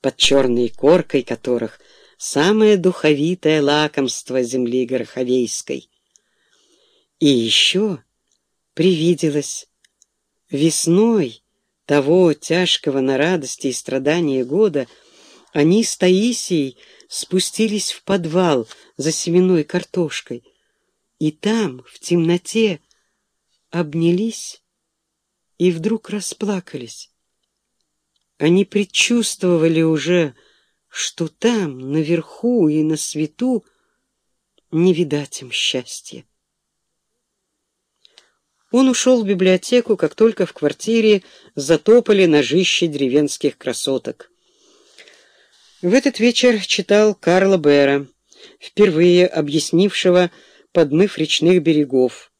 под черной коркой которых самое духовитое лакомство земли Гороховейской. И еще привиделось весной того тяжкого на радости и страдания года они с Таисией спустились в подвал за семенной картошкой, и там, в темноте, обнялись и вдруг расплакались. Они предчувствовали уже, что там, наверху и на свету, не видать им счастья. Он ушел в библиотеку, как только в квартире затопали ножище деревенских красоток. В этот вечер читал Карла Бера, впервые объяснившего подмыв речных берегов.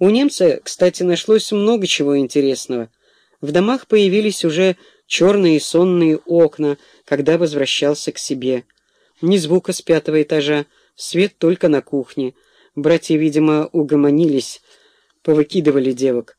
У немца, кстати, нашлось много чего интересного. В домах появились уже черные сонные окна, когда возвращался к себе. Ни звука с пятого этажа, свет только на кухне. Братья, видимо, угомонились, повыкидывали девок.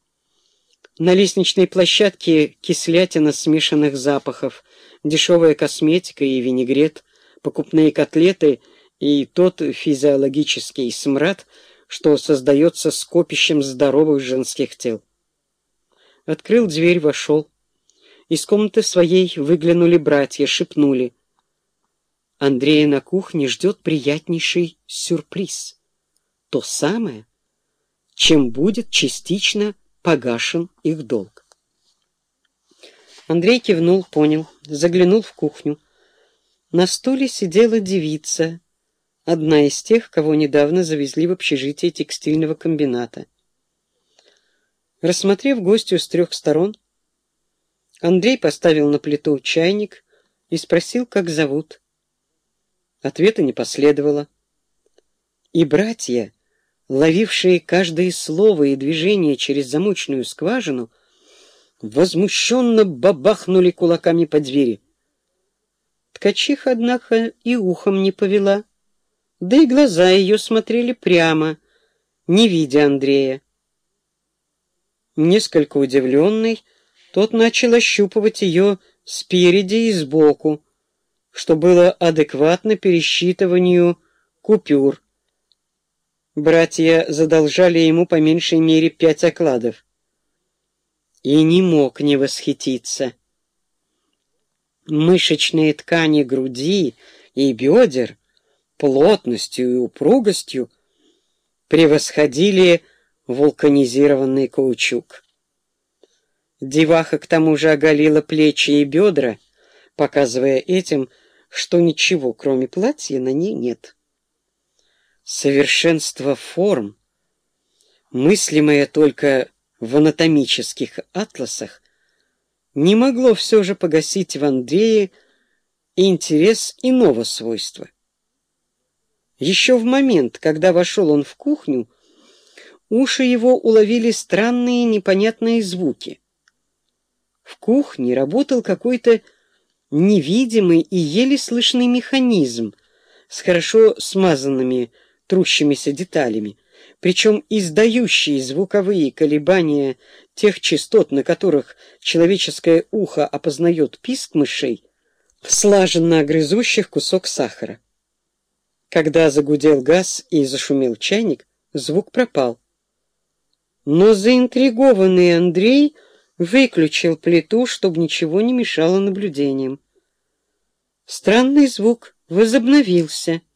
На лестничной площадке кислятина смешанных запахов, дешевая косметика и винегрет, покупные котлеты и тот физиологический смрад, что создается скопищем здоровых женских тел. Открыл дверь, вошел. Из комнаты своей выглянули братья, шепнули. Андрея на кухне ждет приятнейший сюрприз. То самое, чем будет частично погашен их долг. Андрей кивнул, понял, заглянул в кухню. На стуле сидела девица, одна из тех, кого недавно завезли в общежитие текстильного комбината. Рассмотрев гостью с трех сторон, Андрей поставил на плиту чайник и спросил, как зовут. Ответа не последовало. И братья ловившие каждое слово и движение через замочную скважину, возмущенно бабахнули кулаками по двери. Ткачиха, однако, и ухом не повела, да и глаза ее смотрели прямо, не видя Андрея. Несколько удивленный, тот начал ощупывать ее спереди и сбоку, что было адекватно пересчитыванию купюр, Братья задолжали ему по меньшей мере пять окладов. И не мог не восхититься. Мышечные ткани груди и бедер плотностью и упругостью превосходили вулканизированный каучук. Деваха к тому же оголила плечи и бедра, показывая этим, что ничего, кроме платья, на ней нет совершенство форм, мыслимое только в анатомических атласах, не могло все же погасить в Андрее интерес иного свойства. Еще в момент, когда вошел он в кухню, уши его уловили странные непонятные звуки. В кухне работал какой-то невидимый и еле слышный механизм с хорошо смазанными трущимися деталями, причем издающие звуковые колебания тех частот, на которых человеческое ухо опознает писк мышей, слаженно грызущих кусок сахара. Когда загудел газ и зашумел чайник, звук пропал. Но заинтригованный Андрей выключил плиту, чтобы ничего не мешало наблюдениям. Странный звук возобновился —